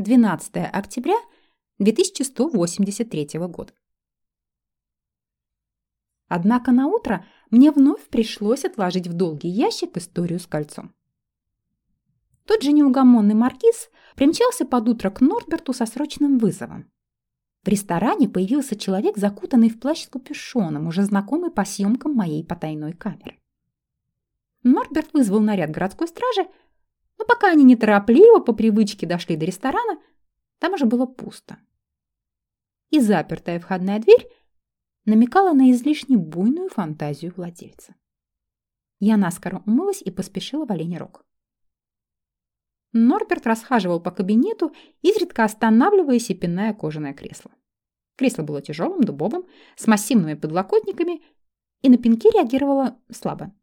12 октября 2183 года. Однако на утро мне вновь пришлось отложить в долгий ящик историю с кольцом. Тот же неугомонный маркиз примчался под утро к Норберту со срочным вызовом. В ресторане появился человек, закутанный в плащ с капюшоном, уже знакомый по съемкам моей потайной камеры. Норберт вызвал наряд городской стражи, но пока они неторопливо по привычке дошли до ресторана, там уже было пусто. И запертая входная дверь намекала на излишне буйную фантазию владельца. Я наскоро умылась и поспешила в Оленей Рог. Норберт расхаживал по кабинету, изредка останавливаясь и пиная кожаное кресло. Кресло было тяжелым, дубовым, с массивными подлокотниками, и на пинки реагировало слабо.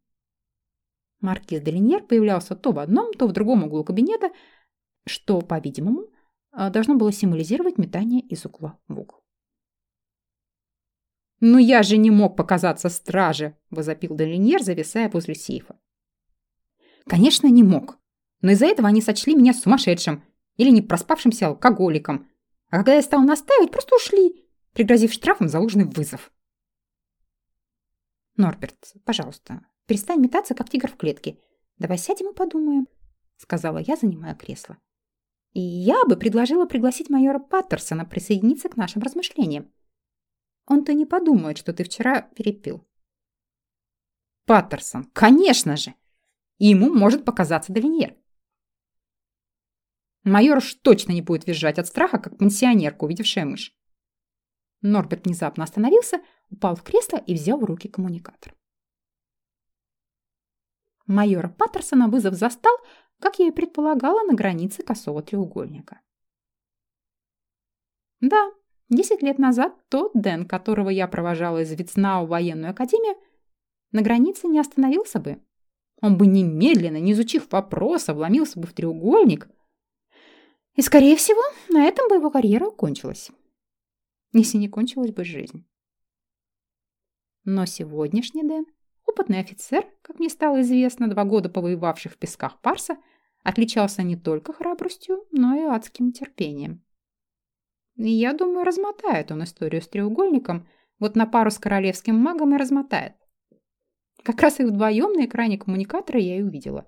Маркиз Делиньер появлялся то в одном, то в другом углу кабинета, что, по-видимому, должно было символизировать метание из угла в угол. «Ну я же не мог показаться страже!» – возопил Делиньер, зависая возле сейфа. «Конечно, не мог но из-за этого они сочли меня сумасшедшим или не проспавшимся алкоголиком. А когда я стал настаивать, просто ушли, пригрозив штрафом за ложный вызов. «Норберт, пожалуйста, перестань метаться, как тигр в клетке. Давай сядем и подумаем», — сказала я, занимая кресло. «И я бы предложила пригласить майора Паттерсона присоединиться к нашим размышлениям. Он-то не подумает, что ты вчера перепил». «Паттерсон, конечно же! И ему может показаться Довиньер. Майор уж точно не будет визжать от страха, как пенсионерка, увидевшая мышь. Норберт внезапно остановился, упал в кресло и взял в руки коммуникатор. Майора Паттерсона вызов застал, как я и предполагала, на границе косого треугольника. Да, десять лет назад тот Дэн, которого я провожала из Вицнау в военную академию, на границе не остановился бы. Он бы немедленно, не изучив вопроса, вломился бы в треугольник и, скорее всего, на этом бы его карьера кончилась. Если не кончилась бы жизнь. Но сегодняшний Дэн, опытный офицер, как мне стало известно, два года повоевавший в песках Парса, отличался не только храбростью, но и адским терпением. И я думаю, размотает он историю с треугольником, вот на пару с королевским магом и размотает. Как раз их вдвоем на экране коммуникатора я и увидела.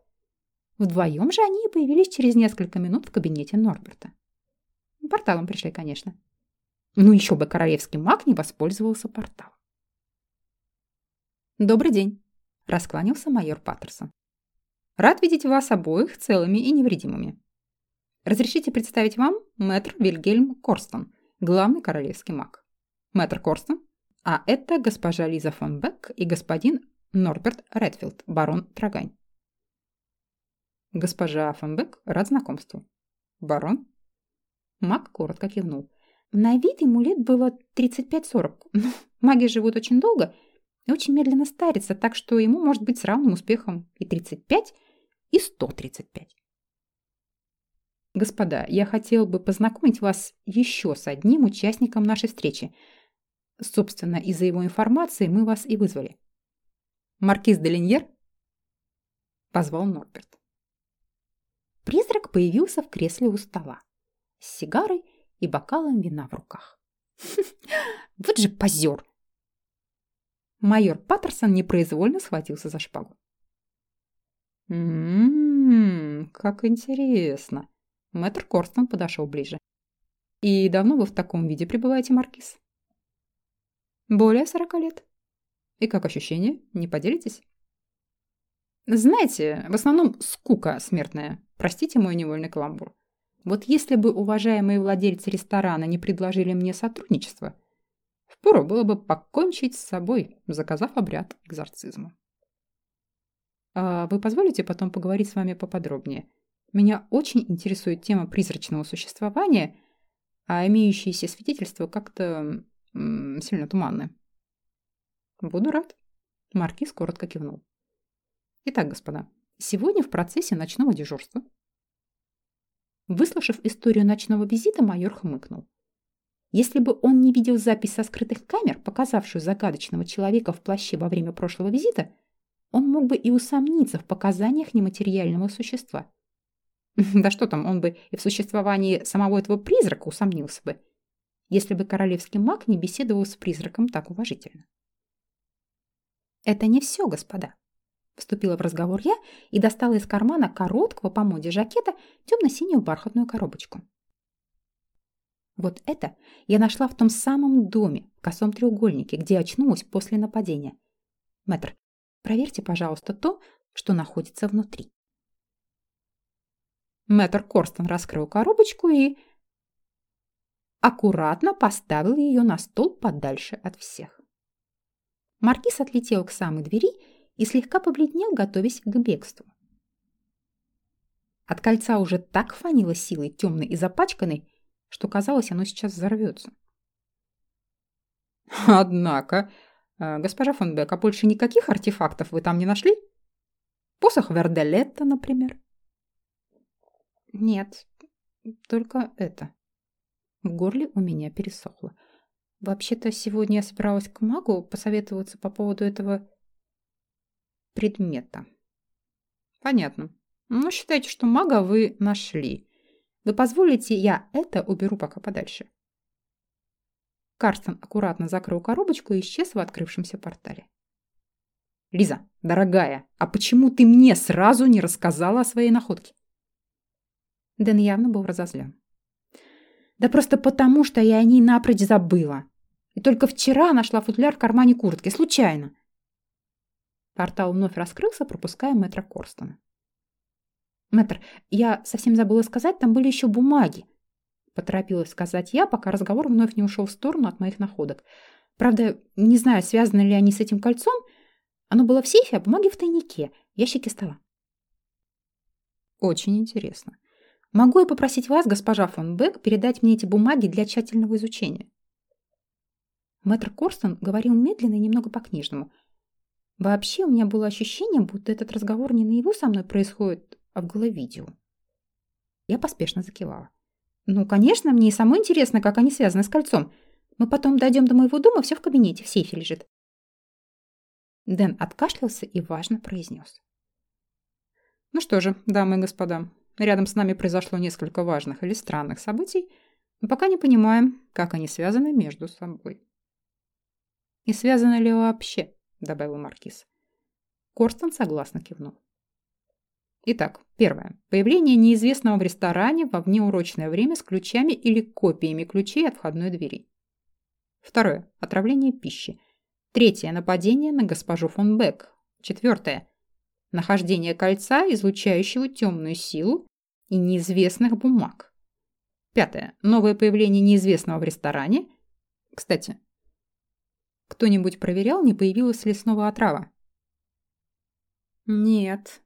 Вдвоем же они появились через несколько минут в кабинете Норберта. Порталом пришли, конечно. Ну еще бы королевский маг не воспользовался порталом. «Добрый день», – раскланялся майор Паттерсон. «Рад видеть вас обоих целыми и невредимыми. Разрешите представить вам мэтр Вильгельм Корстон, главный королевский маг. Мэтр Корстон, а это госпожа Лиза фон Бек и господин Норберт Редфилд, барон Трагань. Госпожа Аффенбек, рад знакомству. Барон? Маг коротко кивнул. На вид ему лет было 35-40. Ну, маги живут очень долго и очень медленно старятся, так что ему может быть с равным успехом и 35, и 135. Господа, я хотел бы познакомить вас еще с одним участником нашей встречи. Собственно, из-за его информации мы вас и вызвали. Маркиз де Линьер? Позвал Норберт. Призрак появился в кресле у стола с сигарой и бокалом вина в руках. Вот же позер! Майор Паттерсон непроизвольно схватился за шпагу. «Ммм, как интересно!» Мэтр Корстон подошел ближе. «И давно вы в таком виде пребываете, Маркиз?» «Более сорока лет. И как ощущения? Не поделитесь?» «Знаете, в основном скука смертная. Простите мой невольный каламбур. Вот если бы уважаемые владельцы ресторана не предложили мне сотрудничество, впору было бы покончить с собой, заказав обряд экзорцизма. А вы позволите потом поговорить с вами поподробнее? Меня очень интересует тема призрачного существования, а имеющиеся свидетельства как-то сильно туманны. Буду рад. Маркиз коротко кивнул. Итак, господа, Сегодня в процессе ночного дежурства. Выслушав историю ночного визита, майор хмыкнул. Если бы он не видел запись со скрытых камер, показавшую загадочного человека в плаще во время прошлого визита, он мог бы и усомниться в показаниях нематериального существа. Да что там, он бы и в существовании самого этого призрака усомнился бы, если бы королевский маг не беседовал с призраком так уважительно. «Это не все, господа», – вступила в разговор я и достала из кармана короткого по моде жакета темно-синюю бархатную коробочку. Вот это я нашла в том самом доме, в косом треугольнике, где очнулась после нападения. Мэтр, проверьте, пожалуйста, то, что находится внутри. Мэтр Корстон раскрыл коробочку и аккуратно поставил ее на стол подальше от всех. Маркиз отлетел к самой двери и слегка побледнел, готовясь к бегству. От кольца уже так фанило силой темной и запачканной, что казалось, оно сейчас взорвется. «Однако, э, госпожа фон Бек, а больше никаких артефактов вы там не нашли? Посох Верделетта, например?» Нет, только это. В горле у меня пересохло. Вообще-то сегодня я собиралась к магу посоветоваться по поводу этого предмета. Понятно. Ну, считайте, что мага вы нашли. Вы позволите, я это уберу пока подальше. Карстон аккуратно закрыл коробочку и исчез в открывшемся портале. «Лиза, дорогая, а почему ты мне сразу не рассказала о своей находке?» Дэн явно был разозлен. «Да просто потому, что я о ней напрочь забыла. И только вчера нашла футляр в кармане куртки, случайно». Портал вновь раскрылся, пропуская мэтра Корстона. «Мэтр, я совсем забыла сказать, там были еще бумаги», поторопилась сказать я, пока разговор вновь не ушел в сторону от моих находок. Правда, не знаю, связаны ли они с этим кольцом. Оно было в сейфе, а бумаги в тайнике, ящике стола. Очень интересно. Могу я попросить вас, госпожа фон Бек, передать мне эти бумаги для тщательного изучения?» Мэтр Корстон говорил медленно и немного по-книжному. Вообще у меня было ощущение, будто этот разговор не наяву со мной происходит, а головидео. Я поспешно закивала. «Ну, конечно, мне и самой интересно, как они связаны с кольцом. Мы потом дойдем до моего дома, все в кабинете, в сейфе лежит». Дэн откашлялся и важно произнес. «Ну что же, дамы и господа, Рядом с нами произошло несколько важных или странных событий, но пока не понимаем, как они связаны между собой. «И связаны ли вообще?» – добавил Маркиз. Корстон согласно кивнул. Итак, первое. Появление неизвестного в ресторане во внеурочное время с ключами или копиями ключей от входной двери. Второе. Отравление пищи. Третье. Нападение на госпожу фон Бек. Четвертое. Нахождение кольца, излучающего темную силу и неизвестных бумаг. Пятое. Новое появление неизвестного в ресторане. Кстати, кто-нибудь проверял, не появилась ли снова отрава? Нет.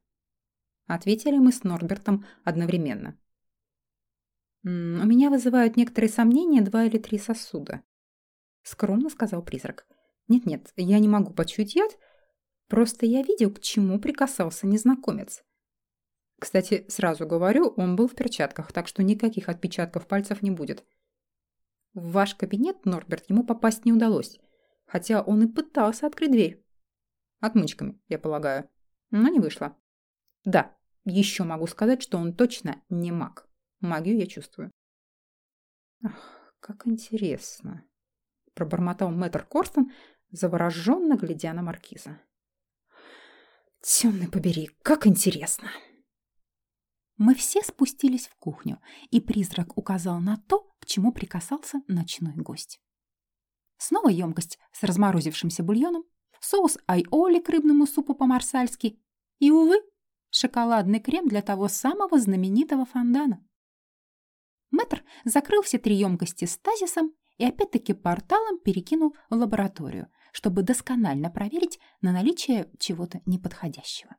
Ответили мы с Норбертом одновременно. «У меня вызывают некоторые сомнения два или три сосуда», — скромно сказал призрак. «Нет-нет, я не могу почуять яд, просто я видел, к чему прикасался незнакомец. Кстати, сразу говорю, он был в перчатках, так что никаких отпечатков пальцев не будет. В ваш кабинет, Норберт, ему попасть не удалось, хотя он и пытался открыть дверь. Отмычками, я полагаю. Но не вышло. Да, еще могу сказать, что он точно не маг. Магию я чувствую. Ах, как интересно. Пробормотал мэтр Корстон, завороженно глядя на маркиза. Темный побери, как интересно. Мы все спустились в кухню, и призрак указал на то, к чему прикасался ночной гость. Снова емкость с разморозившимся бульоном, соус айоли к рыбному супу по-марсальски и, увы, шоколадный крем для того самого знаменитого фондана. Мэтр закрыл все три емкости стазисом и опять-таки порталом перекинул в лабораторию, чтобы досконально проверить на наличие чего-то неподходящего.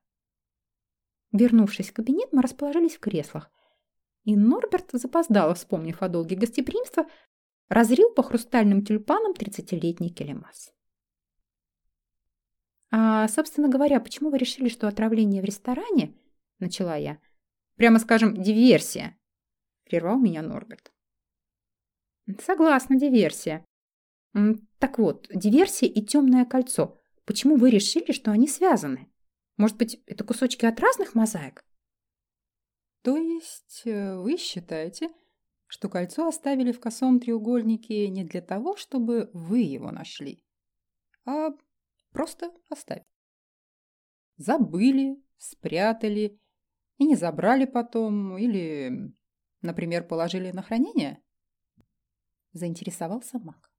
Вернувшись в кабинет, мы расположились в креслах. И Норберт, запоздало вспомнив о долге гостеприимства, разрил по хрустальным тюльпанам тридцатилетний келемас. «А, собственно говоря, почему вы решили, что отравление в ресторане?» – начала я. «Прямо скажем, диверсия!» – прервал меня Норберт. «Согласна, диверсия. Так вот, диверсия и темное кольцо. Почему вы решили, что они связаны?» Может быть, это кусочки от разных мозаик? То есть э, вы считаете, что кольцо оставили в косом треугольнике не для того, чтобы вы его нашли, а просто оставили. Забыли, спрятали и не забрали потом, или, например, положили на хранение? Заинтересовался маг.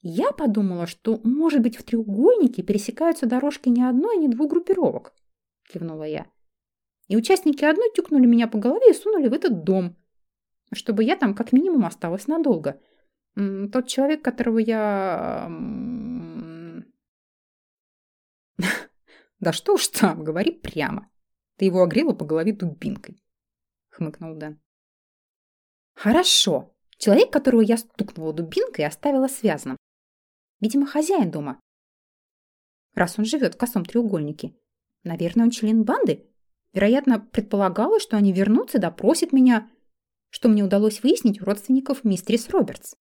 Я подумала, что, может быть, в треугольнике пересекаются дорожки не одной, ни двух группировок, кивнула я. И участники одной тюкнули меня по голове и сунули в этот дом, чтобы я там как минимум осталась надолго. Тот человек, которого я... Да что уж там, говори прямо. Ты его огрела по голове дубинкой, хмыкнул Дэн. Хорошо. Человек, которого я стукнула дубинкой, оставила связанным. Видимо, хозяин дома. Раз он живет в косом треугольнике. Наверное, он член банды. Вероятно, предполагалось, что они вернутся и допросят меня, что мне удалось выяснить у родственников мистерис Робертс.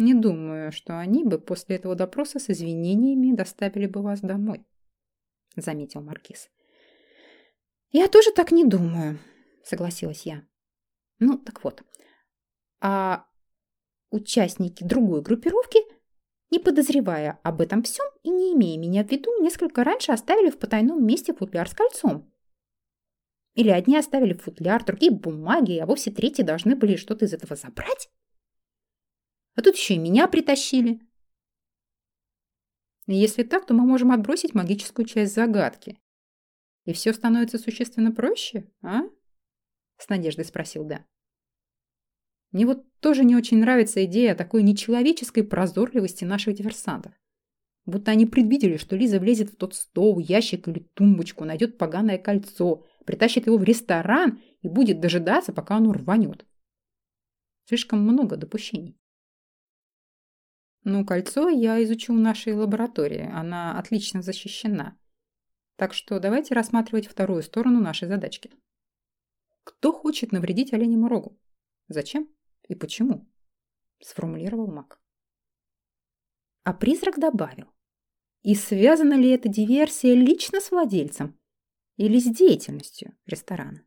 Не думаю, что они бы после этого допроса с извинениями доставили бы вас домой, заметил Маркиз. Я тоже так не думаю, согласилась я. Ну, так вот. А участники другой группировки, не подозревая об этом всем и не имея меня в виду, несколько раньше оставили в потайном месте футляр с кольцом. Или одни оставили футляр, другие бумаги, а вовсе третьи должны были что-то из этого забрать. А тут еще и меня притащили. Если так, то мы можем отбросить магическую часть загадки. И все становится существенно проще, а? С надеждой спросил Да. Мне вот тоже не очень нравится идея такой нечеловеческой прозорливости наших диверсантов. Будто они предвидели, что Лиза влезет в тот стол, ящик или тумбочку, найдет поганое кольцо, притащит его в ресторан и будет дожидаться, пока оно рванет. Слишком много допущений. Ну, кольцо я изучу в нашей лаборатории. Она отлично защищена. Так что давайте рассматривать вторую сторону нашей задачки. Кто хочет навредить оленему рогу? Зачем? И почему? Сформулировал маг. А призрак добавил. И связана ли эта диверсия лично с владельцем или с деятельностью ресторана?